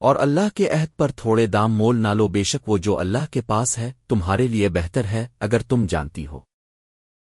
اور اللہ کے عہد پر تھوڑے دام مول نہ لو، بے شک وہ جو اللہ کے پاس ہے، تمہارے لیے بہتر ہے، اگر تم جانتی ہو۔